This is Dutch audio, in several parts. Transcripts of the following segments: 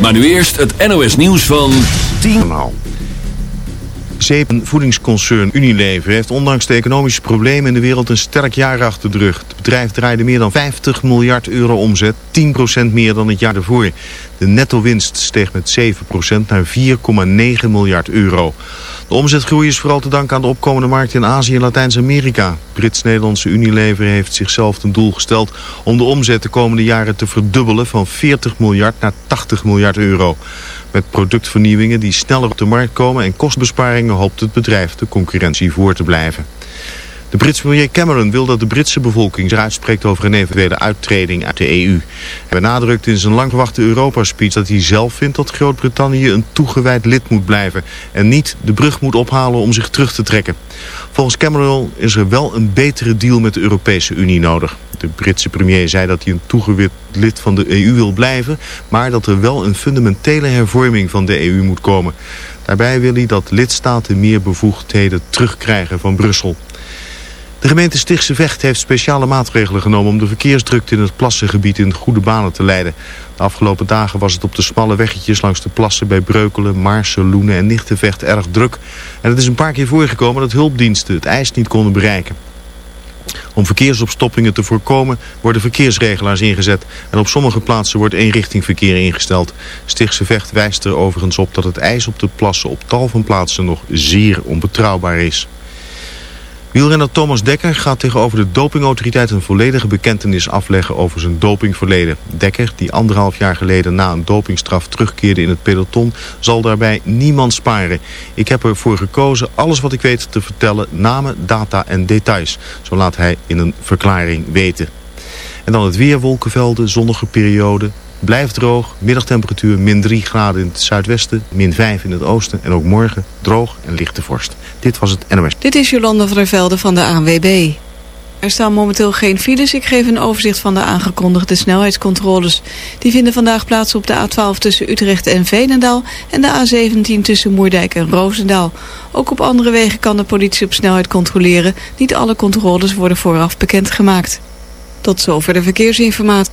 Maar nu eerst het NOS nieuws van 10. Zeep voedingsconcern Unilever heeft ondanks de economische problemen in de wereld een sterk jaar achter de rug. Het bedrijf draaide meer dan 50 miljard euro omzet, 10% meer dan het jaar ervoor. De netto-winst steeg met 7% naar 4,9 miljard euro. De omzetgroei is vooral te danken aan de opkomende markt in Azië en Latijns-Amerika. Brits-Nederlandse Unilever heeft zichzelf ten doel gesteld om de omzet de komende jaren te verdubbelen van 40 miljard naar 80 miljard euro. Met productvernieuwingen die sneller op de markt komen en kostbesparingen hoopt het bedrijf de concurrentie voor te blijven. De Britse premier Cameron wil dat de Britse bevolking zich uitspreekt over een eventuele uittreding uit de EU. Hij benadrukt in zijn lang verwachte Europa-speech dat hij zelf vindt dat Groot-Brittannië een toegewijd lid moet blijven en niet de brug moet ophalen om zich terug te trekken. Volgens Cameron is er wel een betere deal met de Europese Unie nodig. De Britse premier zei dat hij een toegewijd lid van de EU wil blijven, maar dat er wel een fundamentele hervorming van de EU moet komen. Daarbij wil hij dat lidstaten meer bevoegdheden terugkrijgen van Brussel. De gemeente Stichtse Vecht heeft speciale maatregelen genomen om de verkeersdrukte in het plassengebied in goede banen te leiden. De afgelopen dagen was het op de smalle weggetjes langs de plassen bij Breukelen, Maarsen, Loenen en Nichtenvecht erg druk. En het is een paar keer voorgekomen dat hulpdiensten het ijs niet konden bereiken. Om verkeersopstoppingen te voorkomen worden verkeersregelaars ingezet. En op sommige plaatsen wordt eenrichtingverkeer ingesteld. Stichtse Vecht wijst er overigens op dat het ijs op de plassen op tal van plaatsen nog zeer onbetrouwbaar is. Wielrenner Thomas Dekker gaat tegenover de dopingautoriteit een volledige bekentenis afleggen over zijn dopingverleden. Dekker, die anderhalf jaar geleden na een dopingstraf terugkeerde in het peloton, zal daarbij niemand sparen. Ik heb ervoor gekozen alles wat ik weet te vertellen, namen, data en details. Zo laat hij in een verklaring weten. En dan het weer, wolkenvelden, zonnige periode, Blijft droog, middagtemperatuur min 3 graden in het zuidwesten, min 5 in het oosten en ook morgen droog en lichte vorst. Dit was het NOS. Dit is Jolanda van der Velde van de ANWB. Er staan momenteel geen files. Ik geef een overzicht van de aangekondigde snelheidscontroles. Die vinden vandaag plaats op de A12 tussen Utrecht en Veenendaal... en de A17 tussen Moerdijk en Roosendaal. Ook op andere wegen kan de politie op snelheid controleren. Niet alle controles worden vooraf bekendgemaakt. Tot zover de verkeersinformatie.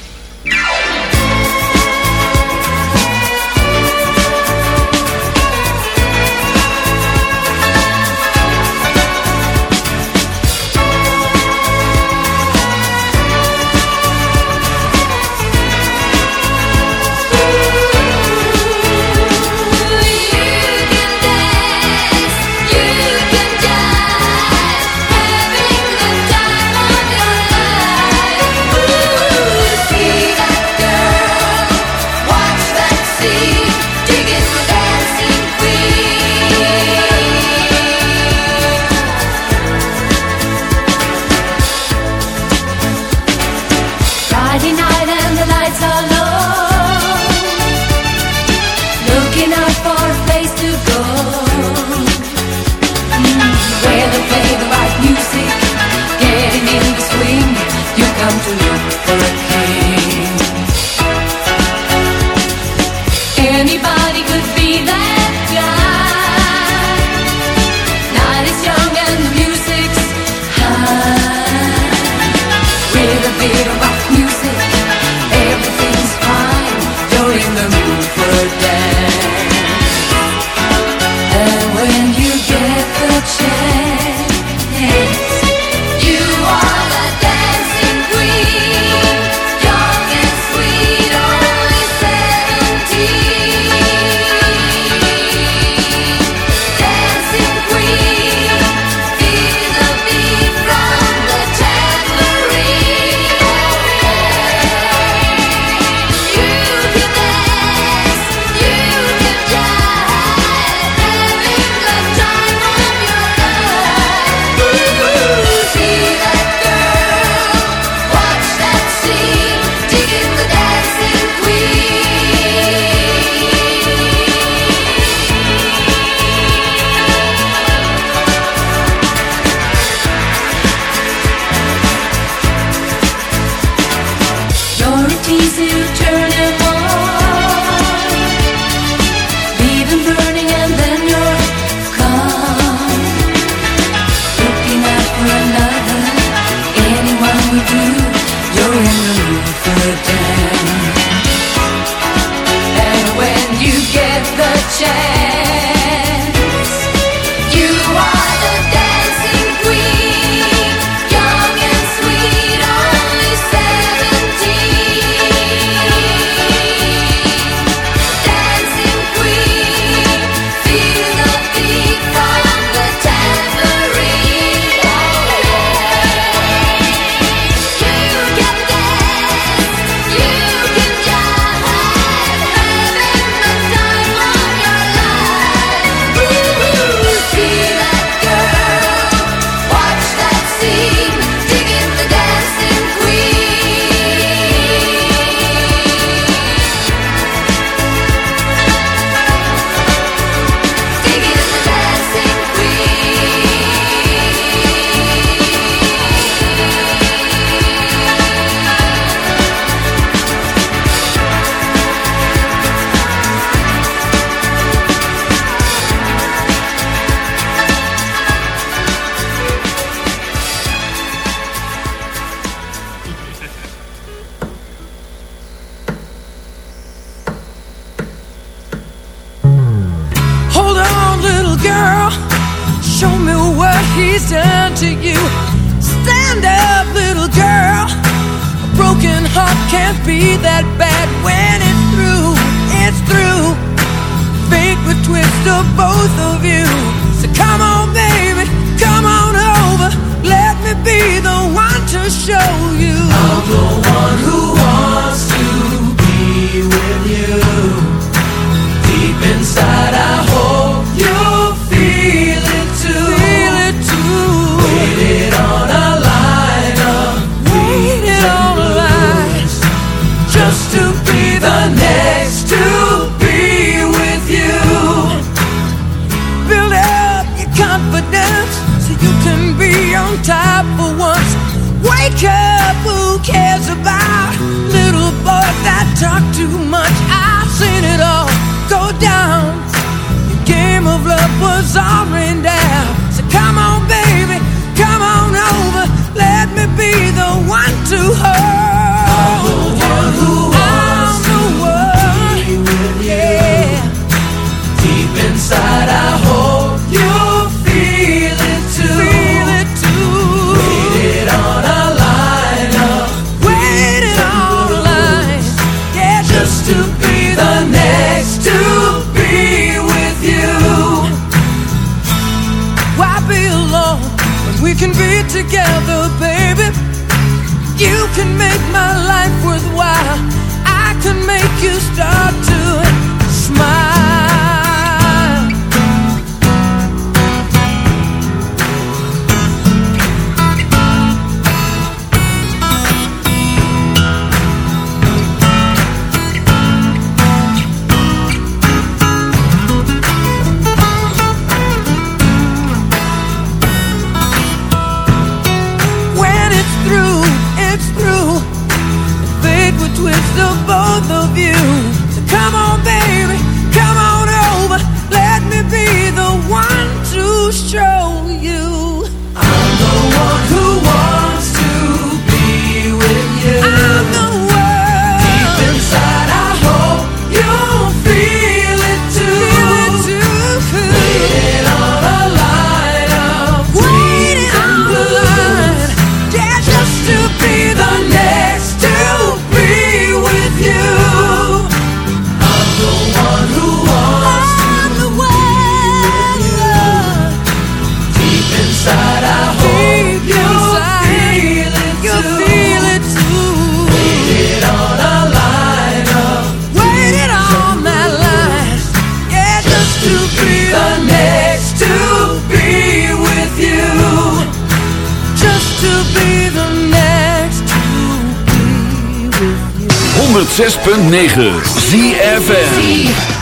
106.9 ZFM.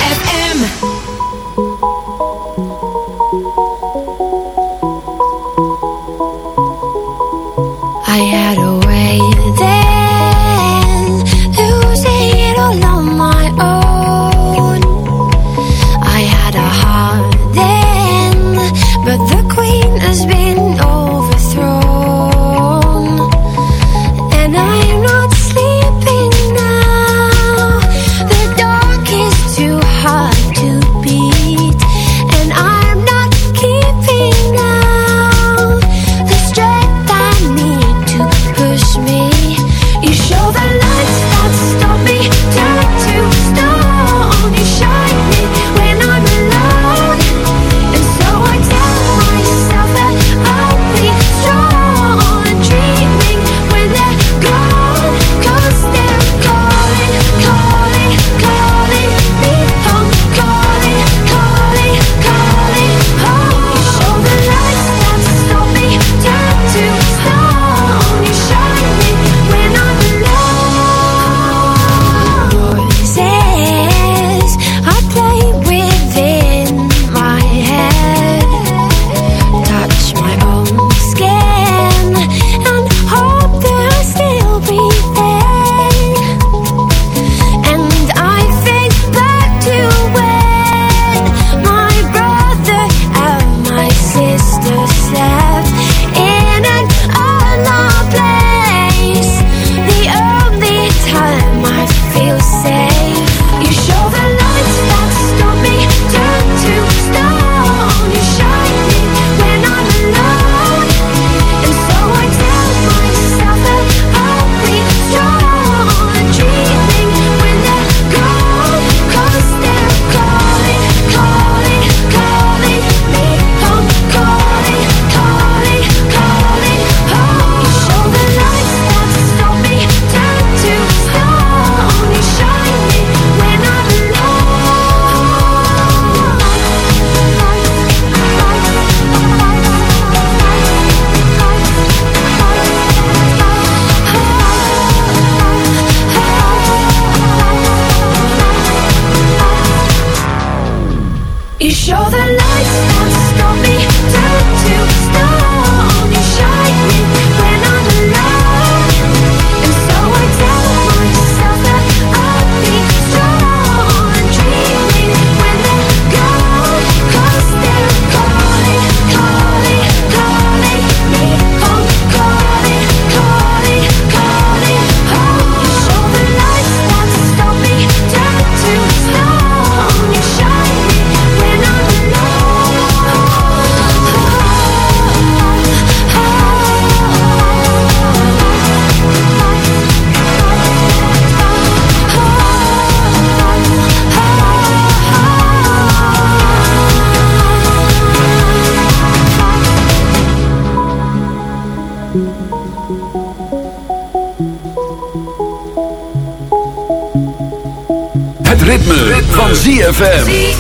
ZFM.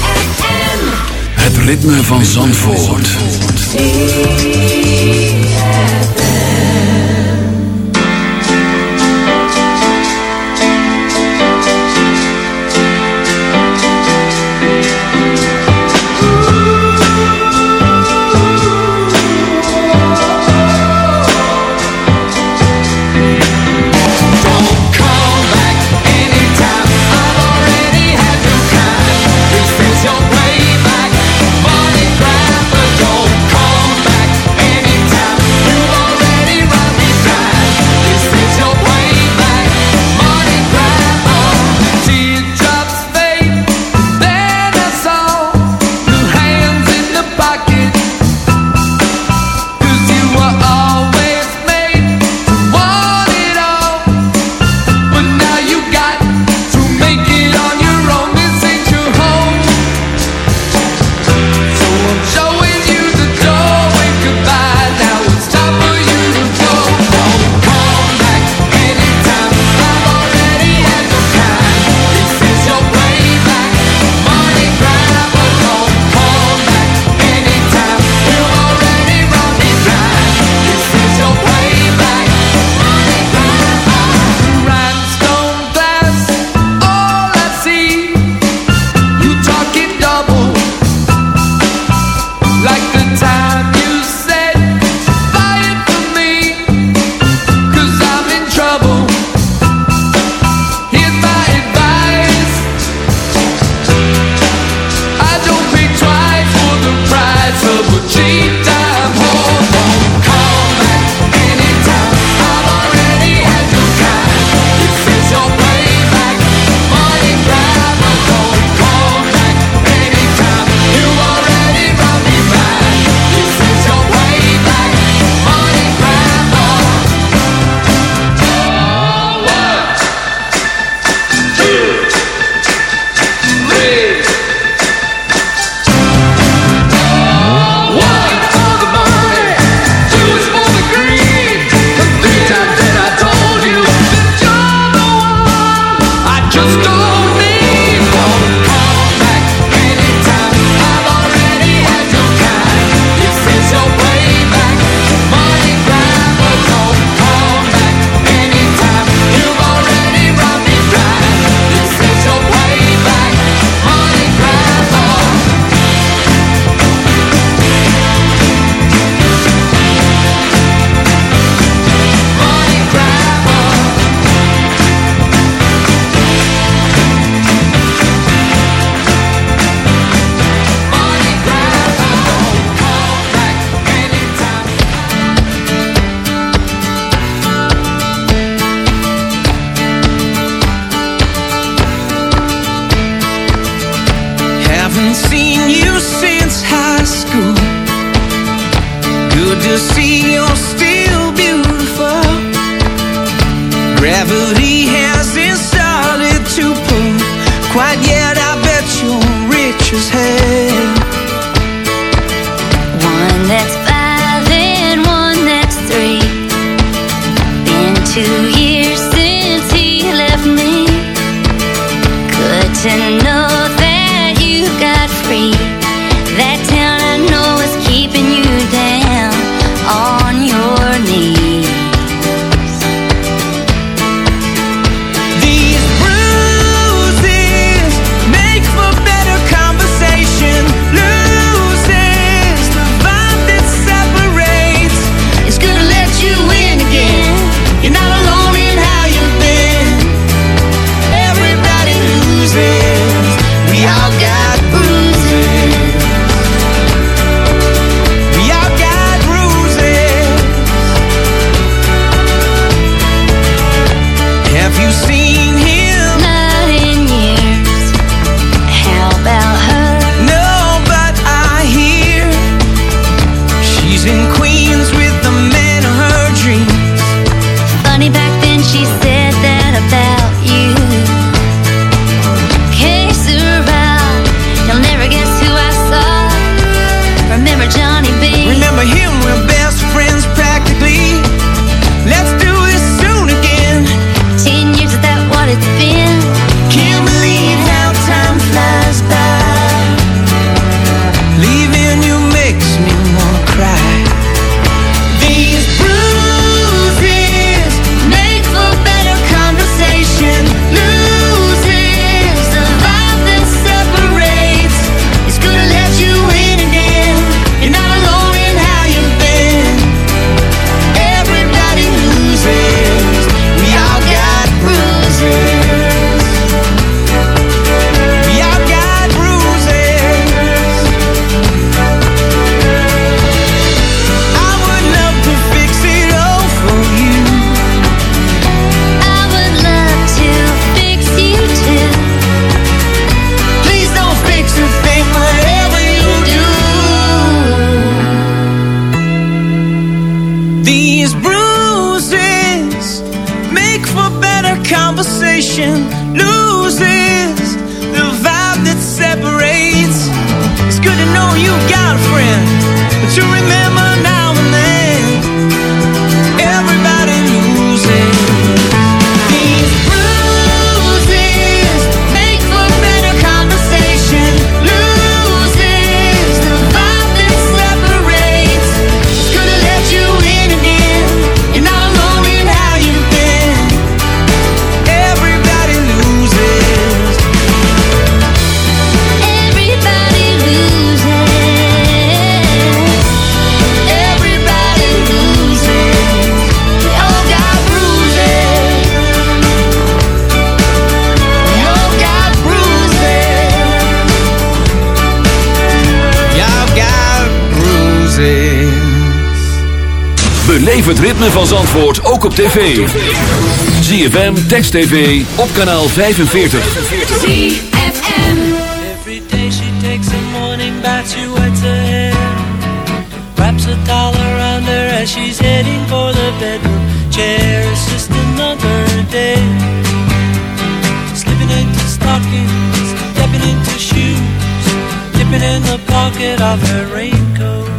Het ritme van Zandvoort. het ritme van Zandvoort ook op tv. ZFM, Text TV, op kanaal 45. ZFM Every day she takes a morning bath, she wets her hair. Wraps a towel around her as she's heading for the bedroom chair. It's just another day. Slipping into stockings, stepping into shoes. Dipping in the pocket of her raincoat.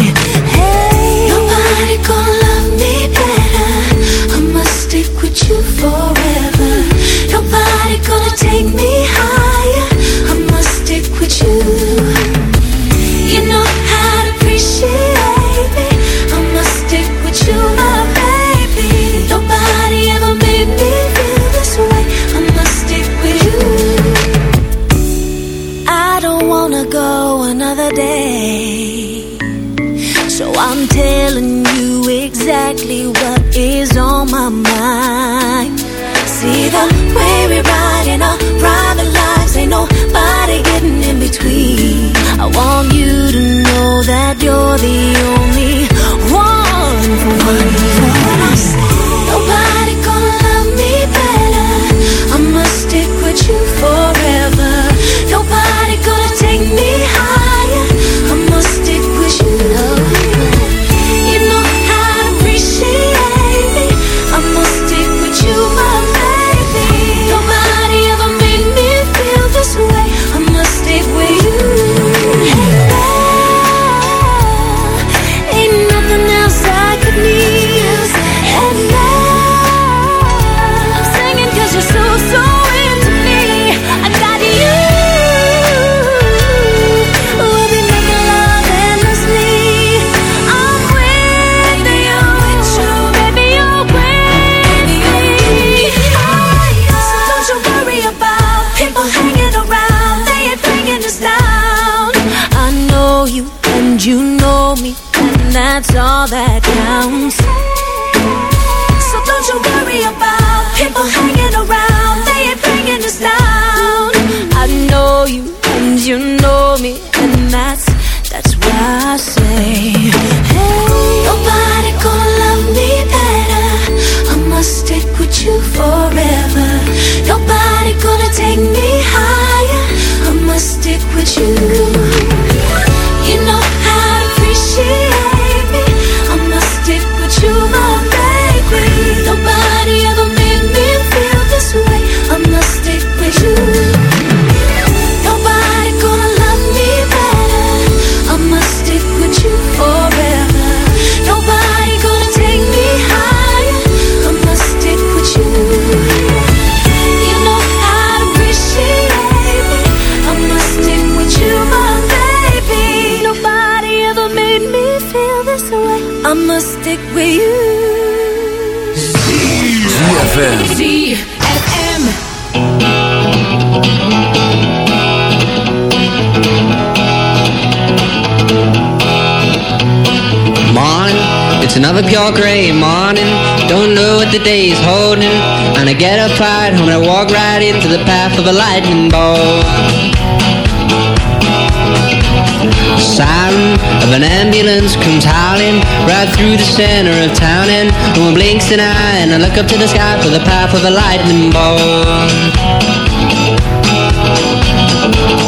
the days holding. And I get up right home and I walk right into the path of a lightning bolt. Siren of an ambulance comes howling Right through the center of town. And no one blinks an eye And I look up to the sky for the path of a lightning bolt.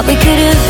what we could have